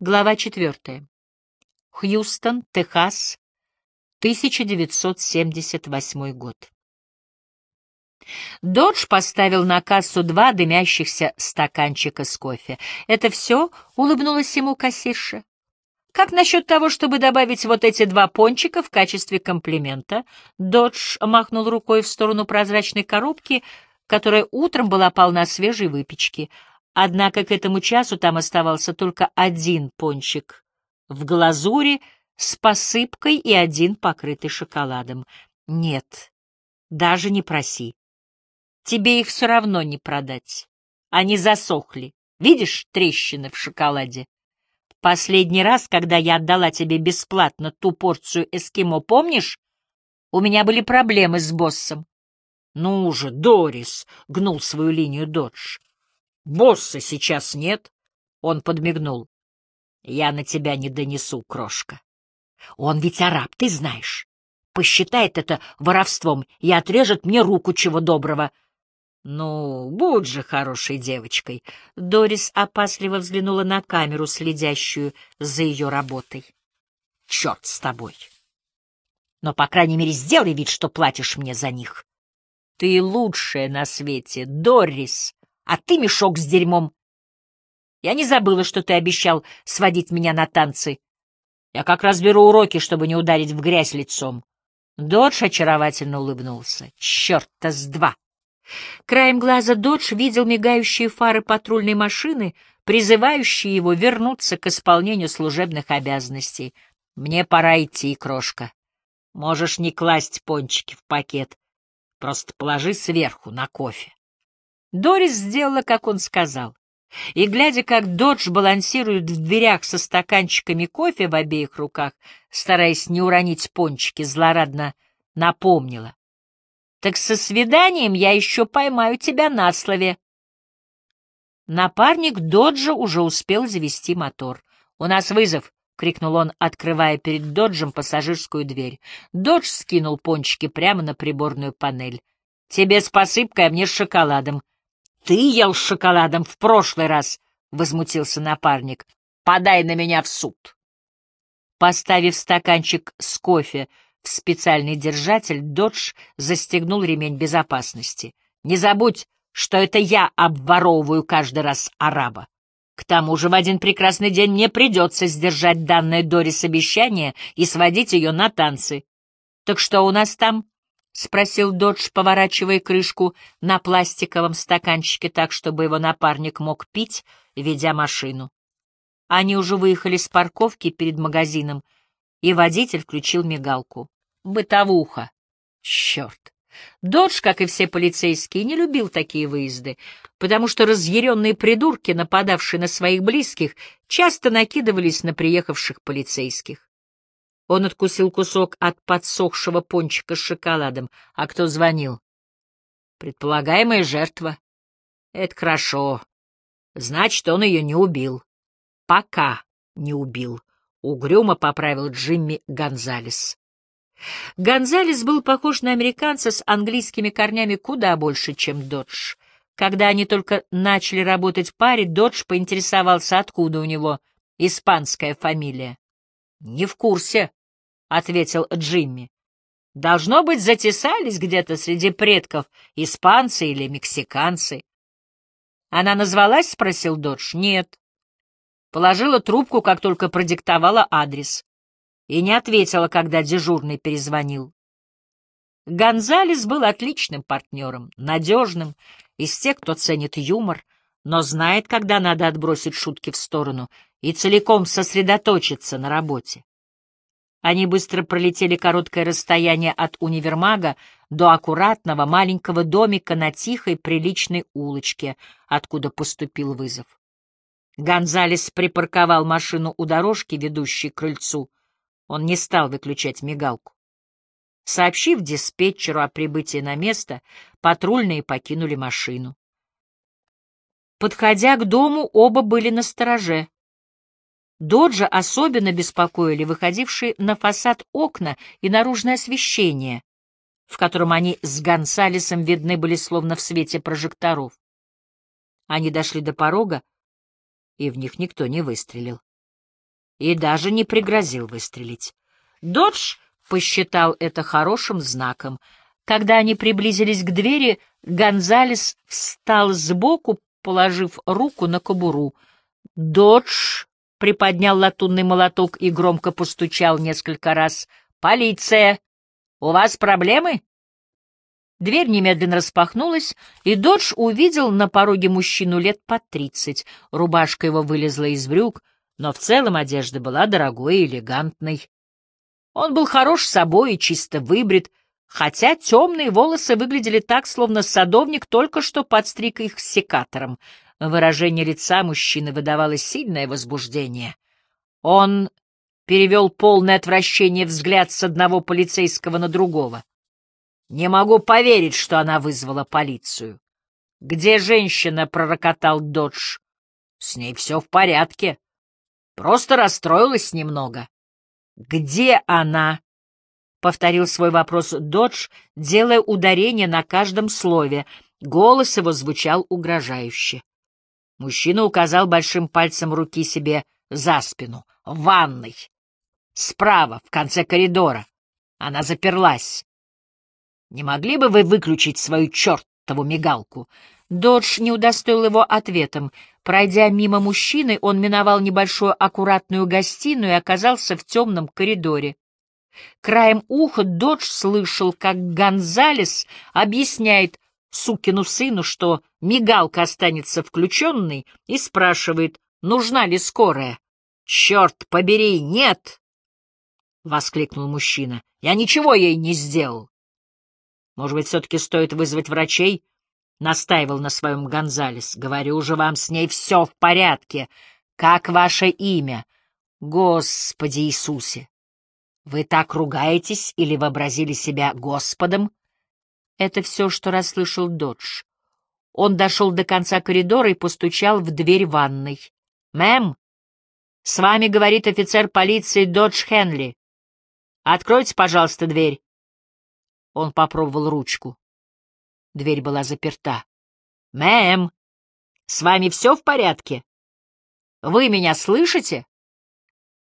Глава 4. Хьюстон, Техас, 1978 год. Додж поставил на кассу два дымящихся стаканчика с кофе. «Это все?» — улыбнулась ему кассирша. «Как насчет того, чтобы добавить вот эти два пончика в качестве комплимента?» Додж махнул рукой в сторону прозрачной коробки, которая утром была полна свежей выпечки — Однако к этому часу там оставался только один пончик в глазури с посыпкой и один покрытый шоколадом. Нет, даже не проси. Тебе их все равно не продать. Они засохли. Видишь трещины в шоколаде? Последний раз, когда я отдала тебе бесплатно ту порцию эскимо, помнишь? У меня были проблемы с боссом. Ну же, Дорис, — гнул свою линию Додж. Босса сейчас нет. Он подмигнул. Я на тебя не донесу, крошка. Он ведь араб, ты знаешь. Посчитает это воровством и отрежет мне руку чего доброго. Ну, будь же хорошей девочкой. Дорис опасливо взглянула на камеру, следящую за ее работой. Черт с тобой. Но, по крайней мере, сделай вид, что платишь мне за них. Ты лучшая на свете, Дорис а ты мешок с дерьмом. Я не забыла, что ты обещал сводить меня на танцы. Я как раз беру уроки, чтобы не ударить в грязь лицом. Додж очаровательно улыбнулся. Черт-то с два! Краем глаза Додж видел мигающие фары патрульной машины, призывающие его вернуться к исполнению служебных обязанностей. «Мне пора идти, крошка. Можешь не класть пончики в пакет, просто положи сверху на кофе». Дорис сделала, как он сказал. И, глядя, как Додж балансирует в дверях со стаканчиками кофе в обеих руках, стараясь не уронить пончики, злорадно напомнила. «Так со свиданием я еще поймаю тебя на слове». Напарник Доджа уже успел завести мотор. «У нас вызов!» — крикнул он, открывая перед Доджем пассажирскую дверь. Додж скинул пончики прямо на приборную панель. «Тебе с посыпкой, а мне с шоколадом. Ты ел шоколадом в прошлый раз, — возмутился напарник. — Подай на меня в суд. Поставив стаканчик с кофе в специальный держатель, Додж застегнул ремень безопасности. — Не забудь, что это я обворовываю каждый раз араба. К тому же в один прекрасный день мне придется сдержать данное Дорис обещание и сводить ее на танцы. Так что у нас там? — спросил Додж, поворачивая крышку на пластиковом стаканчике так, чтобы его напарник мог пить, ведя машину. Они уже выехали с парковки перед магазином, и водитель включил мигалку. Бытовуха. Черт. Додж, как и все полицейские, не любил такие выезды, потому что разъяренные придурки, нападавшие на своих близких, часто накидывались на приехавших полицейских. Он откусил кусок от подсохшего пончика с шоколадом. А кто звонил? Предполагаемая жертва. Это хорошо. Значит, он ее не убил. Пока не убил. Угрюмо поправил Джимми Гонзалес. Гонзалес был похож на американца с английскими корнями куда больше, чем Додж. Когда они только начали работать в паре, Додж поинтересовался, откуда у него испанская фамилия. — Не в курсе, — ответил Джимми. «Должно быть, затесались где-то среди предков испанцы или мексиканцы». «Она назвалась?» — спросил Додж. «Нет». Положила трубку, как только продиктовала адрес. И не ответила, когда дежурный перезвонил. Гонзалес был отличным партнером, надежным, из тех, кто ценит юмор, но знает, когда надо отбросить шутки в сторону и целиком сосредоточиться на работе. Они быстро пролетели короткое расстояние от универмага до аккуратного маленького домика на тихой приличной улочке, откуда поступил вызов. Гонзалес припарковал машину у дорожки, ведущей к крыльцу. Он не стал выключать мигалку. Сообщив диспетчеру о прибытии на место, патрульные покинули машину. Подходя к дому, оба были на стороже. Доджа особенно беспокоили выходившие на фасад окна и наружное освещение, в котором они с Гонсалесом видны были словно в свете прожекторов. Они дошли до порога, и в них никто не выстрелил. и даже не пригрозил выстрелить. Додж посчитал это хорошим знаком. Когда они приблизились к двери, Гонзалес встал сбоку, положив руку на кобуру. Додж приподнял латунный молоток и громко постучал несколько раз. «Полиция! У вас проблемы?» Дверь немедленно распахнулась, и Додж увидел на пороге мужчину лет по тридцать. Рубашка его вылезла из брюк, но в целом одежда была дорогой и элегантной. Он был хорош собой и чисто выбрит, хотя темные волосы выглядели так, словно садовник только что подстриг их секатором. Выражение лица мужчины выдавало сильное возбуждение. Он перевел полное отвращение взгляд с одного полицейского на другого. «Не могу поверить, что она вызвала полицию». «Где женщина?» — пророкотал Додж. «С ней все в порядке. Просто расстроилась немного». «Где она?» — повторил свой вопрос Додж, делая ударение на каждом слове. Голос его звучал угрожающе. Мужчина указал большим пальцем руки себе за спину. «В ванной. Справа, в конце коридора. Она заперлась. Не могли бы вы выключить свою чертову мигалку?» Додж не удостоил его ответом. Пройдя мимо мужчины, он миновал небольшую аккуратную гостиную и оказался в темном коридоре. Краем уха Додж слышал, как Гонзалес объясняет сукину сыну, что мигалка останется включенной, и спрашивает, нужна ли скорая. «Черт побери, нет!» — воскликнул мужчина. «Я ничего ей не сделал!» «Может быть, все-таки стоит вызвать врачей?» — настаивал на своем Гонзалес. — Говорю же вам, с ней все в порядке. Как ваше имя? Господи Иисусе! Вы так ругаетесь или вообразили себя Господом? Это все, что расслышал Додж. Он дошел до конца коридора и постучал в дверь ванной. — Мэм, с вами говорит офицер полиции Додж Хенли. Откройте, пожалуйста, дверь. Он попробовал ручку. Дверь была заперта. «Мэм, с вами все в порядке? Вы меня слышите?»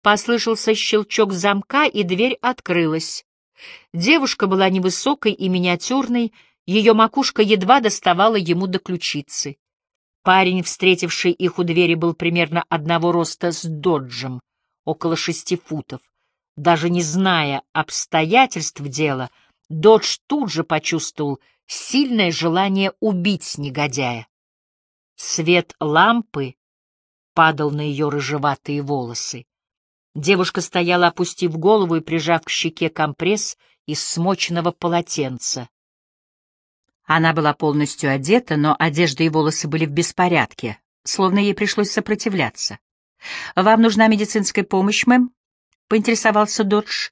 Послышался щелчок замка, и дверь открылась. Девушка была невысокой и миниатюрной, ее макушка едва доставала ему до ключицы. Парень, встретивший их у двери, был примерно одного роста с Доджем, около шести футов. Даже не зная обстоятельств дела, Додж тут же почувствовал сильное желание убить негодяя. Свет лампы падал на ее рыжеватые волосы. Девушка стояла, опустив голову и прижав к щеке компресс из смоченного полотенца. Она была полностью одета, но одежда и волосы были в беспорядке, словно ей пришлось сопротивляться. «Вам нужна медицинская помощь, мэм?» — поинтересовался Додж.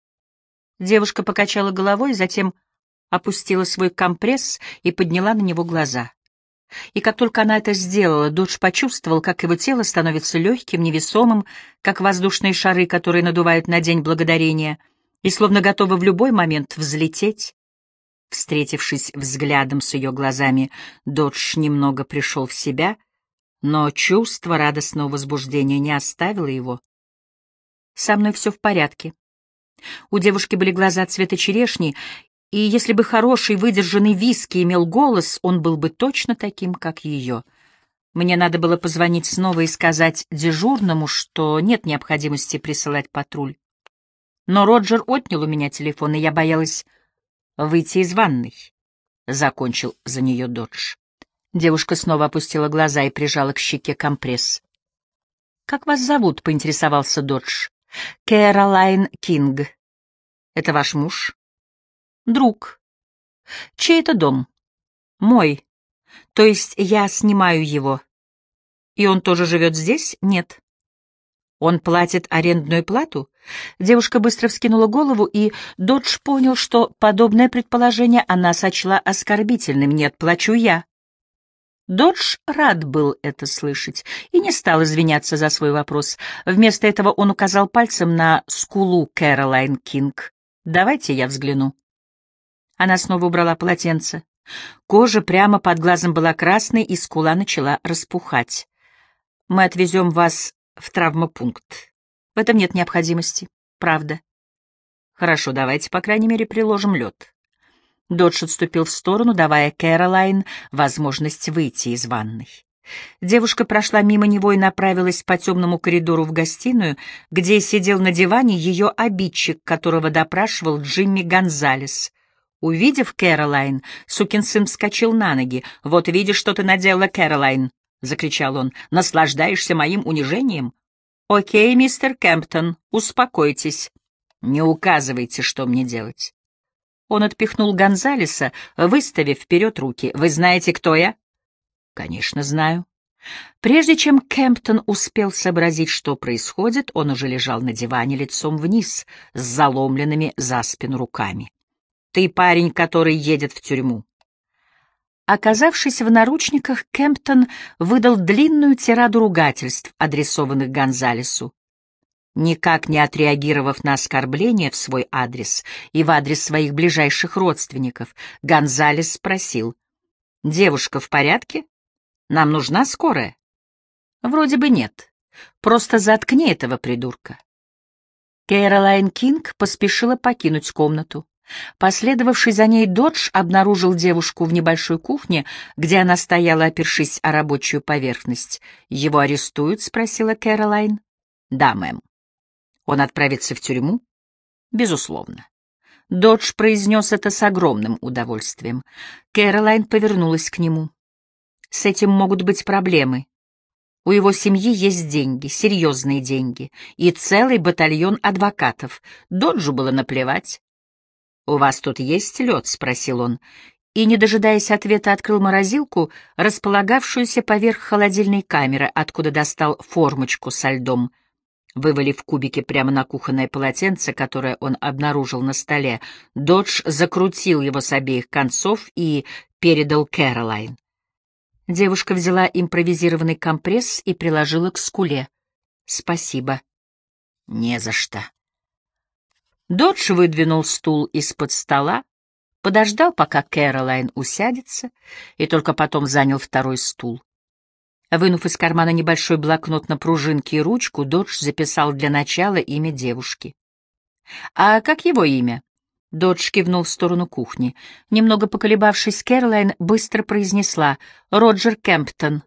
Девушка покачала головой, затем опустила свой компресс и подняла на него глаза. И как только она это сделала, Додж почувствовал, как его тело становится легким, невесомым, как воздушные шары, которые надувают на День Благодарения, и словно готовы в любой момент взлететь. Встретившись взглядом с ее глазами, Додж немного пришел в себя, но чувство радостного возбуждения не оставило его. «Со мной все в порядке», у девушки были глаза цвета черешни, и если бы хороший выдержанный виски имел голос, он был бы точно таким, как ее. Мне надо было позвонить снова и сказать дежурному, что нет необходимости присылать патруль. Но Роджер отнял у меня телефон, и я боялась выйти из ванной. Закончил за нее Додж. Девушка снова опустила глаза и прижала к щеке компресс. «Как вас зовут?» — поинтересовался Додж. «Кэролайн Кинг. Это ваш муж?» Друг. Чей это дом? Мой. То есть я снимаю его. И он тоже живет здесь? Нет. Он платит арендную плату? Девушка быстро вскинула голову, и Додж понял, что подобное предположение она сочла оскорбительным. Нет, плачу я. Додж рад был это слышать и не стал извиняться за свой вопрос. Вместо этого он указал пальцем на скулу Кэролайн Кинг. «Давайте я взгляну». Она снова убрала полотенце. Кожа прямо под глазом была красной, и скула начала распухать. «Мы отвезем вас в травмопункт. В этом нет необходимости. Правда. Хорошо, давайте, по крайней мере, приложим лед. Додж отступил в сторону, давая Кэролайн возможность выйти из ванной. Девушка прошла мимо него и направилась по темному коридору в гостиную, где сидел на диване ее обидчик, которого допрашивал Джимми Гонзалес. Увидев Кэролайн, сукин сын вскочил на ноги. «Вот видишь, что ты наделала, Кэролайн!» — закричал он. «Наслаждаешься моим унижением?» «Окей, мистер Кемптон, успокойтесь. Не указывайте, что мне делать». Он отпихнул Гонзалеса, выставив вперед руки. «Вы знаете, кто я?» «Конечно, знаю». Прежде чем Кемптон успел сообразить, что происходит, он уже лежал на диване лицом вниз, с заломленными за спину руками. «Ты парень, который едет в тюрьму». Оказавшись в наручниках, Кемптон выдал длинную тираду ругательств, адресованных Гонзалесу. Никак не отреагировав на оскорбление в свой адрес и в адрес своих ближайших родственников, Гонзалес спросил, «Девушка в порядке? Нам нужна скорая?» «Вроде бы нет. Просто заткни этого придурка». Кэролайн Кинг поспешила покинуть комнату. Последовавший за ней Додж обнаружил девушку в небольшой кухне, где она стояла, опершись о рабочую поверхность. «Его арестуют?» — спросила Кэролайн. «Да, мэм». Он отправится в тюрьму? Безусловно. Додж произнес это с огромным удовольствием. Кэролайн повернулась к нему. С этим могут быть проблемы. У его семьи есть деньги, серьезные деньги, и целый батальон адвокатов. Доджу было наплевать. «У вас тут есть лед?» — спросил он, и, не дожидаясь ответа, открыл морозилку, располагавшуюся поверх холодильной камеры, откуда достал формочку со льдом — Вывалив кубики прямо на кухонное полотенце, которое он обнаружил на столе, Додж закрутил его с обеих концов и передал Кэролайн. Девушка взяла импровизированный компресс и приложила к скуле. «Спасибо». «Не за что». Додж выдвинул стул из-под стола, подождал, пока Кэролайн усядется, и только потом занял второй стул. Вынув из кармана небольшой блокнот на пружинке и ручку, Додж записал для начала имя девушки. «А как его имя?» Додж кивнул в сторону кухни. Немного поколебавшись, Кэролайн быстро произнесла «Роджер Кемптон».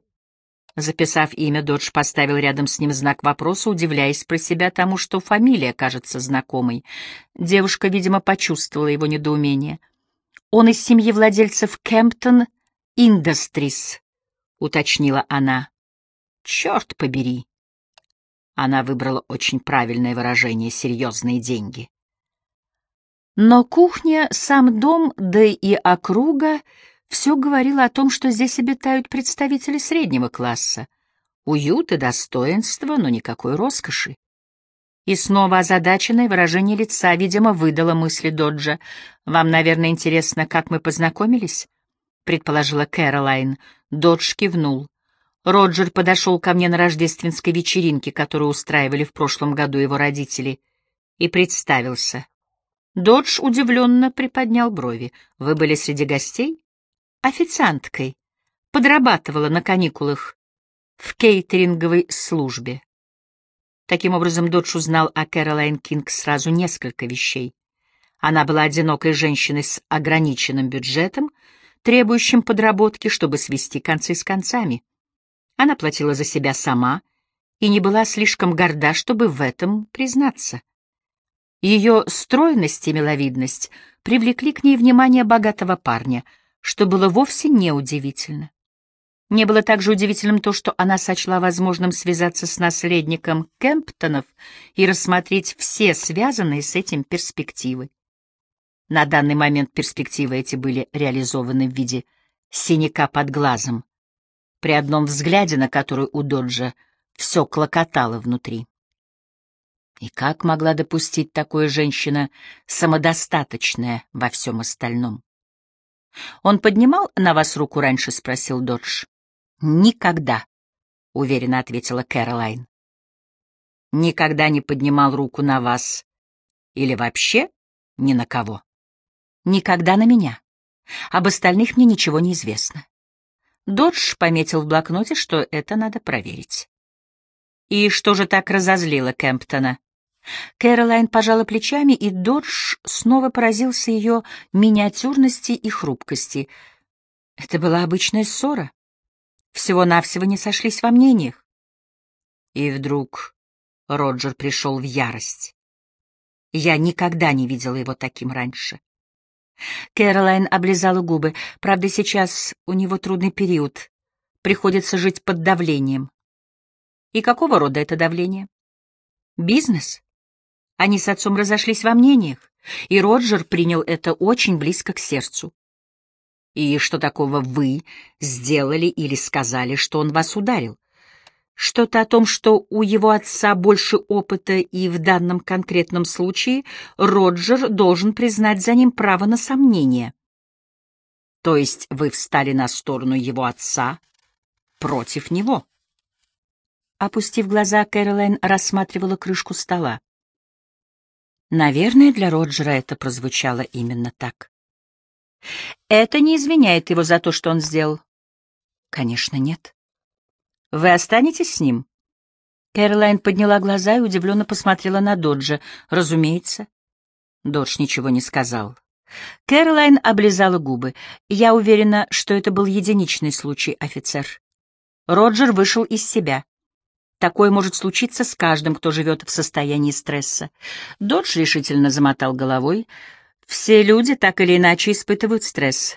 Записав имя, Додж поставил рядом с ним знак вопроса, удивляясь про себя тому, что фамилия кажется знакомой. Девушка, видимо, почувствовала его недоумение. «Он из семьи владельцев Кемптон Industries», — уточнила она. «Черт побери!» Она выбрала очень правильное выражение «серьезные деньги». Но кухня, сам дом, да и округа — все говорило о том, что здесь обитают представители среднего класса. Уют и достоинство, но никакой роскоши. И снова озадаченное выражение лица, видимо, выдало мысли Доджа. «Вам, наверное, интересно, как мы познакомились?» — предположила Кэролайн. Додж кивнул. Роджер подошел ко мне на рождественской вечеринке, которую устраивали в прошлом году его родители, и представился. Додж удивленно приподнял брови. «Вы были среди гостей?» «Официанткой. Подрабатывала на каникулах в кейтеринговой службе». Таким образом, Додж узнал о Кэролайн Кинг сразу несколько вещей. Она была одинокой женщиной с ограниченным бюджетом, требующим подработки, чтобы свести концы с концами. Она платила за себя сама и не была слишком горда, чтобы в этом признаться. Ее стройность и миловидность привлекли к ней внимание богатого парня, что было вовсе неудивительно. Не было также удивительным то, что она сочла возможным связаться с наследником Кемптонов и рассмотреть все связанные с этим перспективы. На данный момент перспективы эти были реализованы в виде синяка под глазом, при одном взгляде на который у Доджа все клокотало внутри. И как могла допустить такое женщина, самодостаточная во всем остальном? «Он поднимал на вас руку раньше?» — спросил Додж. «Никогда», — уверенно ответила Кэролайн. «Никогда не поднимал руку на вас. Или вообще ни на кого?» Никогда на меня. Об остальных мне ничего не известно. Додж пометил в блокноте, что это надо проверить. И что же так разозлило Кемптона? Кэролайн пожала плечами, и Додж снова поразился ее миниатюрности и хрупкости. Это была обычная ссора. Всего-навсего не сошлись во мнениях. И вдруг Роджер пришел в ярость. Я никогда не видела его таким раньше. Кэролайн облизала губы. Правда, сейчас у него трудный период. Приходится жить под давлением. И какого рода это давление? Бизнес? Они с отцом разошлись во мнениях, и Роджер принял это очень близко к сердцу. И что такого вы сделали или сказали, что он вас ударил? Что-то о том, что у его отца больше опыта, и в данном конкретном случае Роджер должен признать за ним право на сомнение. То есть вы встали на сторону его отца против него? Опустив глаза, Кэролайн рассматривала крышку стола. Наверное, для Роджера это прозвучало именно так. Это не извиняет его за то, что он сделал. Конечно, нет. Вы останетесь с ним? Кэролайн подняла глаза и удивленно посмотрела на Доджа. Разумеется. Додж ничего не сказал. Кэролайн облизала губы. Я уверена, что это был единичный случай, офицер. Роджер вышел из себя. Такое может случиться с каждым, кто живет в состоянии стресса. Додж решительно замотал головой. Все люди так или иначе испытывают стресс.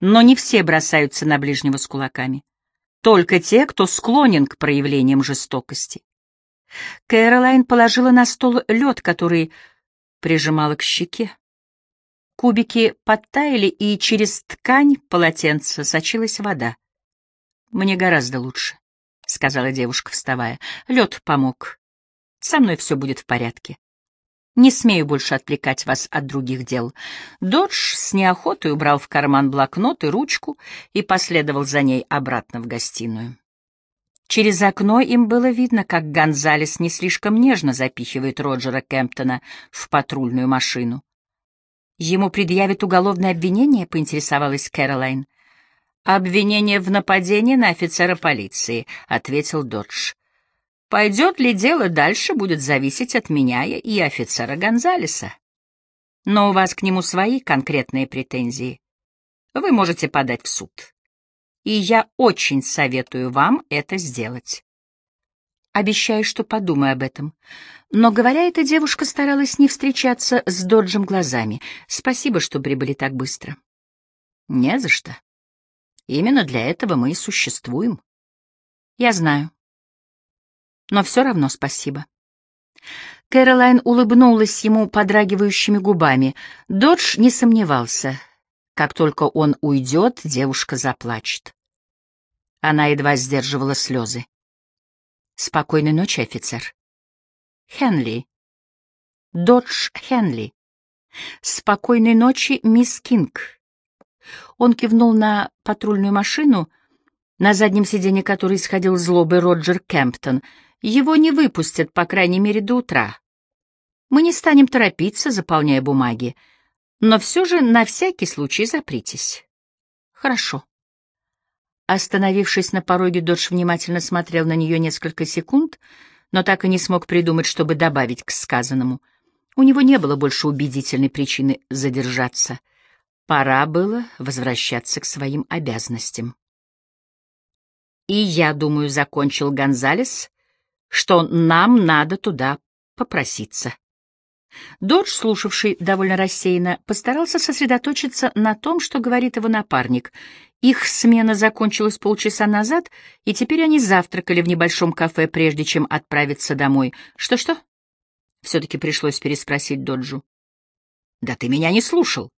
Но не все бросаются на ближнего с кулаками. Только те, кто склонен к проявлениям жестокости. Кэролайн положила на стол лед, который прижимала к щеке. Кубики подтаяли, и через ткань полотенца сочилась вода. «Мне гораздо лучше», — сказала девушка, вставая. «Лед помог. Со мной все будет в порядке». Не смею больше отвлекать вас от других дел. Додж с неохотой убрал в карман блокнот и ручку и последовал за ней обратно в гостиную. Через окно им было видно, как Гонзалес не слишком нежно запихивает Роджера Кемптона в патрульную машину. «Ему предъявят уголовное обвинение?» — поинтересовалась Кэролайн. «Обвинение в нападении на офицера полиции», — ответил Додж. Пойдет ли дело дальше, будет зависеть от меня и офицера Гонзалеса. Но у вас к нему свои конкретные претензии. Вы можете подать в суд. И я очень советую вам это сделать. Обещаю, что подумаю об этом. Но, говоря это, девушка старалась не встречаться с Доджем глазами. Спасибо, что прибыли так быстро. Не за что. Именно для этого мы и существуем. Я знаю но все равно спасибо. Кэролайн улыбнулась ему подрагивающими губами. Додж не сомневался. Как только он уйдет, девушка заплачет. Она едва сдерживала слезы. «Спокойной ночи, офицер». «Хенли». «Додж Хенли». «Спокойной ночи, мисс Кинг». Он кивнул на патрульную машину, на заднем сиденье которой исходил злобы Роджер Кемптон — его не выпустят, по крайней мере, до утра. Мы не станем торопиться, заполняя бумаги, но все же на всякий случай запритесь. Хорошо. Остановившись на пороге, Додж внимательно смотрел на нее несколько секунд, но так и не смог придумать, чтобы добавить к сказанному. У него не было больше убедительной причины задержаться. Пора было возвращаться к своим обязанностям. «И я, думаю, — закончил Гонзалес, что нам надо туда попроситься. Додж, слушавший довольно рассеянно, постарался сосредоточиться на том, что говорит его напарник. Их смена закончилась полчаса назад, и теперь они завтракали в небольшом кафе, прежде чем отправиться домой. «Что-что?» — все-таки пришлось переспросить Доджу. «Да ты меня не слушал!»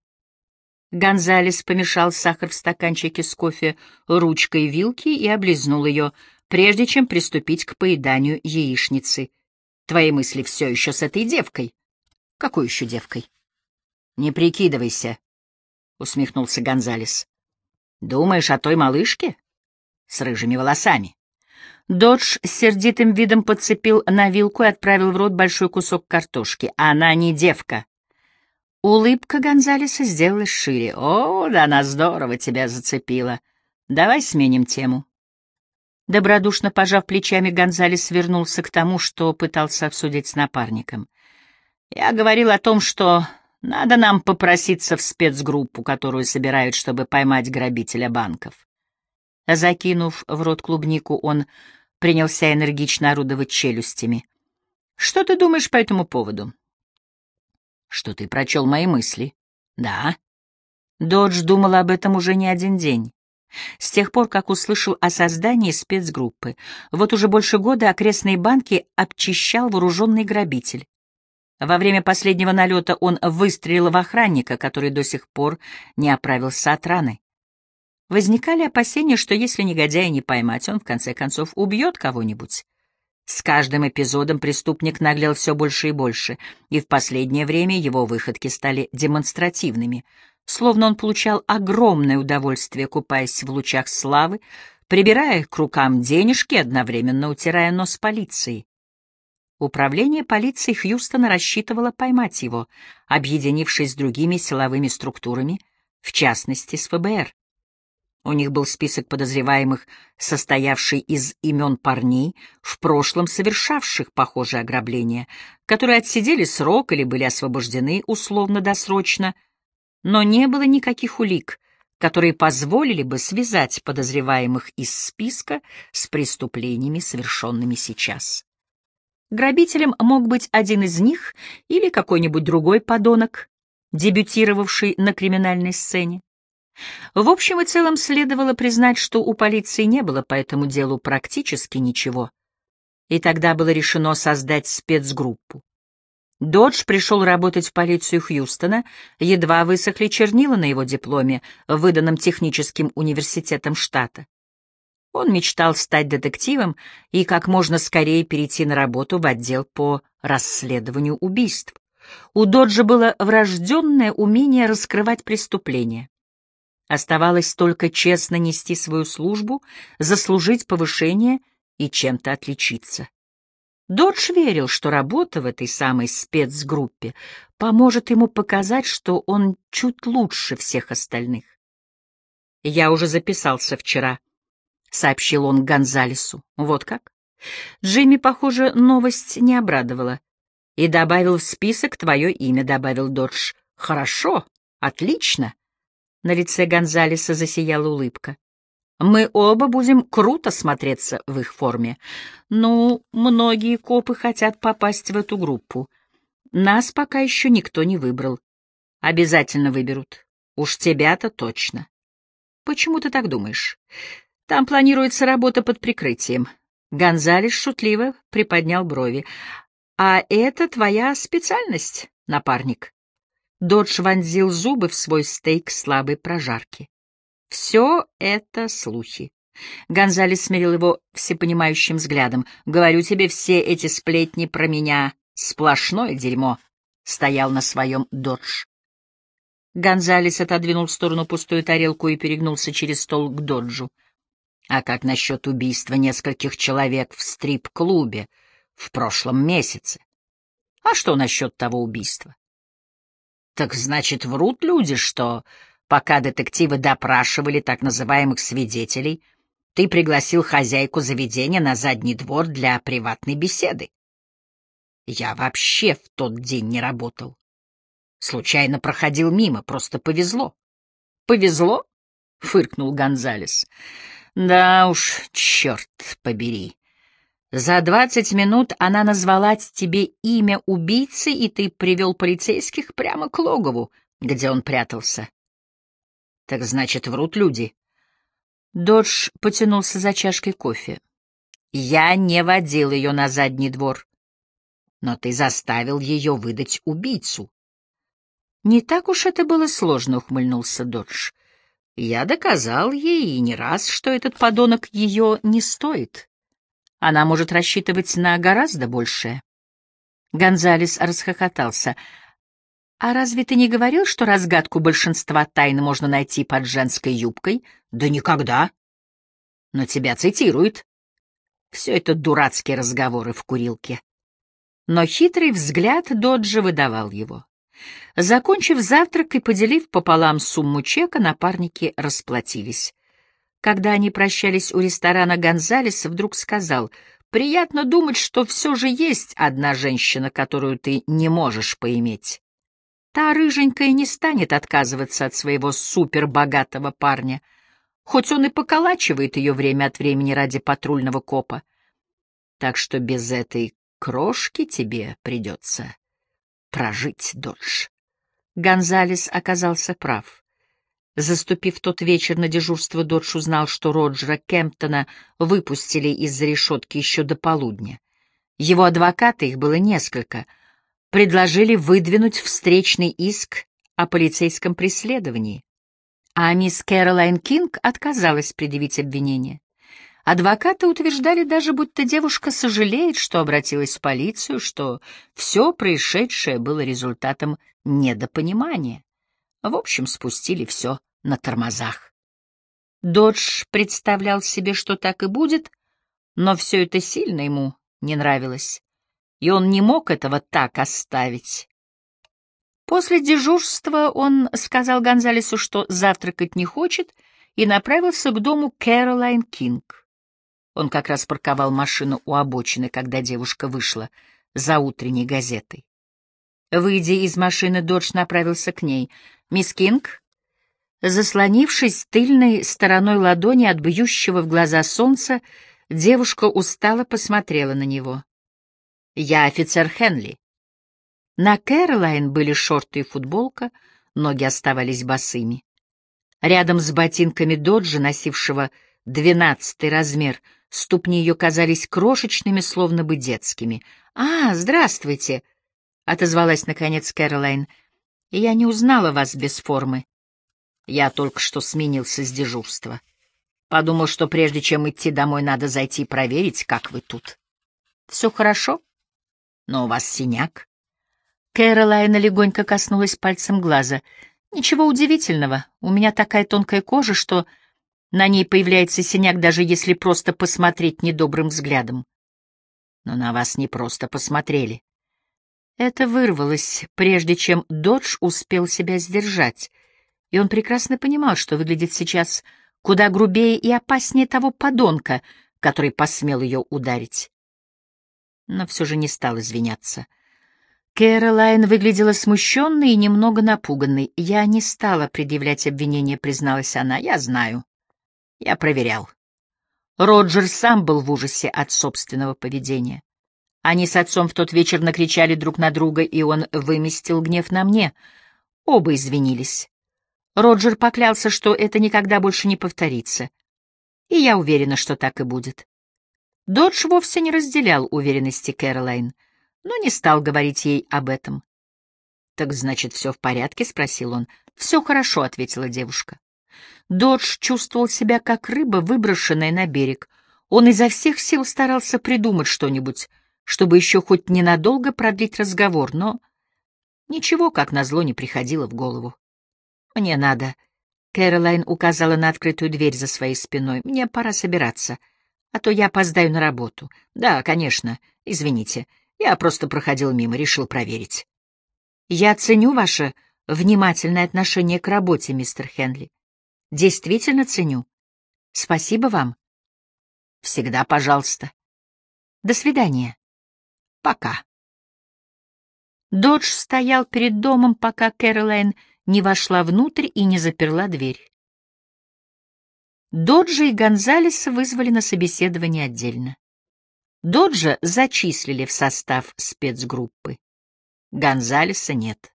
Гонзалес помешал сахар в стаканчике с кофе ручкой вилки и облизнул ее — прежде чем приступить к поеданию яичницы. Твои мысли все еще с этой девкой. Какой еще девкой? Не прикидывайся, — усмехнулся Гонзалес. Думаешь о той малышке? С рыжими волосами. Додж с сердитым видом подцепил на вилку и отправил в рот большой кусок картошки. Она не девка. Улыбка Гонзалеса сделалась шире. «О, да она здорово тебя зацепила. Давай сменим тему». Добродушно пожав плечами, Гонзалес вернулся к тому, что пытался обсудить с напарником. «Я говорил о том, что надо нам попроситься в спецгруппу, которую собирают, чтобы поймать грабителя банков». Закинув в рот клубнику, он принялся энергично орудовать челюстями. «Что ты думаешь по этому поводу?» «Что ты прочел мои мысли?» «Да». Додж думал об этом уже не один день. С тех пор, как услышал о создании спецгруппы, вот уже больше года окрестные банки обчищал вооруженный грабитель. Во время последнего налета он выстрелил в охранника, который до сих пор не оправился от раны. Возникали опасения, что если негодяя не поймать, он в конце концов убьет кого-нибудь. С каждым эпизодом преступник наглел все больше и больше, и в последнее время его выходки стали демонстративными — словно он получал огромное удовольствие, купаясь в лучах славы, прибирая к рукам денежки, одновременно утирая нос полиции. Управление полиции Хьюстона рассчитывало поймать его, объединившись с другими силовыми структурами, в частности с ФБР. У них был список подозреваемых, состоявший из имен парней, в прошлом совершавших похожее ограбление, которые отсидели срок или были освобождены условно-досрочно — но не было никаких улик, которые позволили бы связать подозреваемых из списка с преступлениями, совершенными сейчас. Грабителем мог быть один из них или какой-нибудь другой подонок, дебютировавший на криминальной сцене. В общем и целом следовало признать, что у полиции не было по этому делу практически ничего. И тогда было решено создать спецгруппу. Додж пришел работать в полицию Хьюстона, едва высохли чернила на его дипломе, выданном техническим университетом штата. Он мечтал стать детективом и как можно скорее перейти на работу в отдел по расследованию убийств. У Доджа было врожденное умение раскрывать преступления. Оставалось только честно нести свою службу, заслужить повышение и чем-то отличиться. Додж верил, что работа в этой самой спецгруппе поможет ему показать, что он чуть лучше всех остальных. «Я уже записался вчера», — сообщил он Гонзалесу. «Вот как?» Джимми, похоже, новость не обрадовала. «И добавил в список твое имя», — добавил Додж. «Хорошо, отлично». На лице Гонзалеса засияла улыбка. Мы оба будем круто смотреться в их форме. Ну, многие копы хотят попасть в эту группу. Нас пока еще никто не выбрал. Обязательно выберут. Уж тебя-то точно. Почему ты так думаешь? Там планируется работа под прикрытием. Гонзалес шутливо приподнял брови. А это твоя специальность, напарник? Додж вонзил зубы в свой стейк слабой прожарки. Все это слухи. Гонзалес смирил его всепонимающим взглядом. «Говорю тебе, все эти сплетни про меня — сплошное дерьмо», — стоял на своем додж. Гонзалес отодвинул в сторону пустую тарелку и перегнулся через стол к доджу. «А как насчет убийства нескольких человек в стрип-клубе в прошлом месяце? А что насчет того убийства?» «Так значит, врут люди, что Пока детективы допрашивали так называемых свидетелей, ты пригласил хозяйку заведения на задний двор для приватной беседы. Я вообще в тот день не работал. Случайно проходил мимо, просто повезло. Повезло? — фыркнул Гонзалес. Да уж, черт побери. За двадцать минут она назвала тебе имя убийцы, и ты привел полицейских прямо к логову, где он прятался. Так значит, врут люди. Додж потянулся за чашкой кофе. Я не водил ее на задний двор. Но ты заставил ее выдать убийцу. Не так уж это было сложно, ухмыльнулся Додж. Я доказал ей и не раз, что этот подонок ее не стоит. Она может рассчитывать на гораздо большее. Гонзалес расхохотался. «А разве ты не говорил, что разгадку большинства тайн можно найти под женской юбкой?» «Да никогда!» «Но тебя цитируют». Все это дурацкие разговоры в курилке. Но хитрый взгляд Доджа выдавал его. Закончив завтрак и поделив пополам сумму чека, напарники расплатились. Когда они прощались у ресторана, Гонзалес вдруг сказал, «Приятно думать, что все же есть одна женщина, которую ты не можешь поиметь. Та рыженькая не станет отказываться от своего супербогатого парня, хоть он и поколачивает ее время от времени ради патрульного копа. Так что без этой крошки тебе придется прожить, Додж. Гонзалес оказался прав. Заступив тот вечер на дежурство, Додж узнал, что Роджера Кемптона выпустили из-за решетки еще до полудня. Его адвокаты, их было несколько, предложили выдвинуть встречный иск о полицейском преследовании. А мисс Кэролайн Кинг отказалась предъявить обвинение. Адвокаты утверждали даже, будто девушка сожалеет, что обратилась в полицию, что все происшедшее было результатом недопонимания. В общем, спустили все на тормозах. Додж представлял себе, что так и будет, но все это сильно ему не нравилось, и он не мог этого так оставить. После дежурства он сказал Гонзалесу, что завтракать не хочет, и направился к дому Кэролайн Кинг. Он как раз парковал машину у обочины, когда девушка вышла за утренней газетой. Выйдя из машины, Додж направился к ней. «Мисс Кинг?» Заслонившись тыльной стороной ладони от бьющего в глаза солнца, девушка устало посмотрела на него. «Я офицер Хенли». На Кэролайн были шорты и футболка, ноги оставались босыми. Рядом с ботинками Доджа, носившего двенадцатый размер, Ступни ее казались крошечными, словно бы детскими. «А, здравствуйте!» — отозвалась, наконец, Кэролайн. «Я не узнала вас без формы. Я только что сменился с дежурства. Подумал, что прежде чем идти домой, надо зайти проверить, как вы тут. Все хорошо? Но у вас синяк». Кэролайн легонько коснулась пальцем глаза. «Ничего удивительного. У меня такая тонкая кожа, что...» На ней появляется синяк, даже если просто посмотреть недобрым взглядом. Но на вас не просто посмотрели. Это вырвалось, прежде чем Додж успел себя сдержать, и он прекрасно понимал, что выглядит сейчас куда грубее и опаснее того подонка, который посмел ее ударить. Но все же не стал извиняться. Кэролайн выглядела смущенной и немного напуганной. «Я не стала предъявлять обвинение», — призналась она. «Я знаю. Я проверял. Роджер сам был в ужасе от собственного поведения. Они с отцом в тот вечер накричали друг на друга, и он выместил гнев на мне. Оба извинились. Роджер поклялся, что это никогда больше не повторится. И я уверена, что так и будет. Додж вовсе не разделял уверенности Кэролайн, но не стал говорить ей об этом. «Так значит, все в порядке?» — спросил он. «Все хорошо», — ответила девушка. Додж чувствовал себя как рыба, выброшенная на берег. Он изо всех сил старался придумать что-нибудь, чтобы еще хоть ненадолго продлить разговор, но ничего, как назло, не приходило в голову. «Мне надо...» — Кэролайн указала на открытую дверь за своей спиной. «Мне пора собираться, а то я опоздаю на работу». «Да, конечно. Извините. Я просто проходил мимо, решил проверить». «Я ценю ваше внимательное отношение к работе, мистер Хенли. Действительно ценю. Спасибо вам. Всегда пожалуйста. До свидания. Пока. Додж стоял перед домом, пока Кэролайн не вошла внутрь и не заперла дверь. Доджа и Гонзалеса вызвали на собеседование отдельно. Доджа зачислили в состав спецгруппы. Гонзалеса нет.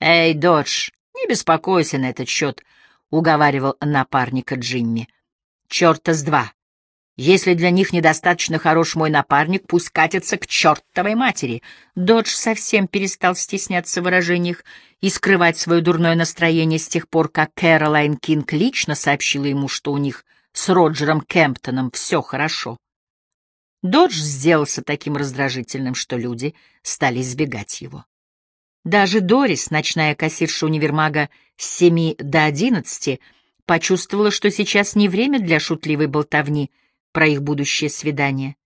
«Эй, Додж, не беспокойся на этот счет», уговаривал напарника Джимми. «Черта с два! Если для них недостаточно хорош мой напарник, пусть катятся к чертовой матери!» Додж совсем перестал стесняться в выражениях и скрывать свое дурное настроение с тех пор, как Кэролайн Кинг лично сообщила ему, что у них с Роджером Кемптоном все хорошо. Додж сделался таким раздражительным, что люди стали избегать его. Даже Дорис, ночная кассирша универмага с семи до одиннадцати, почувствовала, что сейчас не время для шутливой болтовни про их будущее свидание.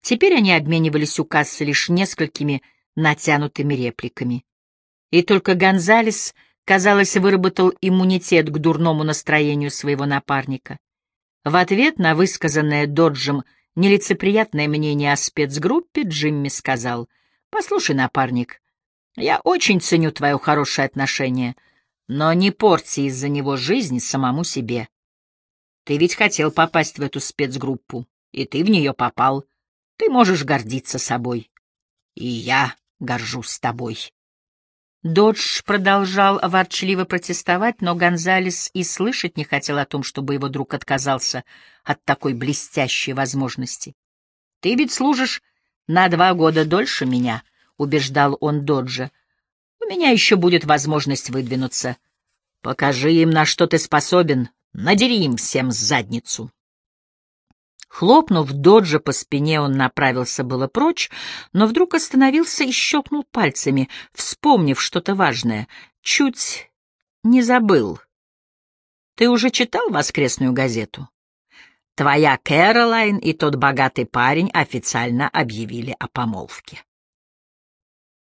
Теперь они обменивались у кассы лишь несколькими натянутыми репликами. И только Гонзалес, казалось, выработал иммунитет к дурному настроению своего напарника. В ответ на высказанное Доджем нелицеприятное мнение о спецгруппе Джимми сказал, «Послушай, напарник, я очень ценю твое хорошее отношение, но не порти из-за него жизнь самому себе. Ты ведь хотел попасть в эту спецгруппу, и ты в нее попал. Ты можешь гордиться собой. И я горжусь тобой. Додж продолжал ворчливо протестовать, но Гонзалес и слышать не хотел о том, чтобы его друг отказался от такой блестящей возможности. «Ты ведь служишь на два года дольше меня», — убеждал он Доджа. «У меня еще будет возможность выдвинуться. Покажи им, на что ты способен, надери им всем задницу». Хлопнув Доджа по спине, он направился было прочь, но вдруг остановился и щелкнул пальцами, вспомнив что-то важное. Чуть не забыл. Ты уже читал воскресную газету? Твоя Кэролайн и тот богатый парень официально объявили о помолвке.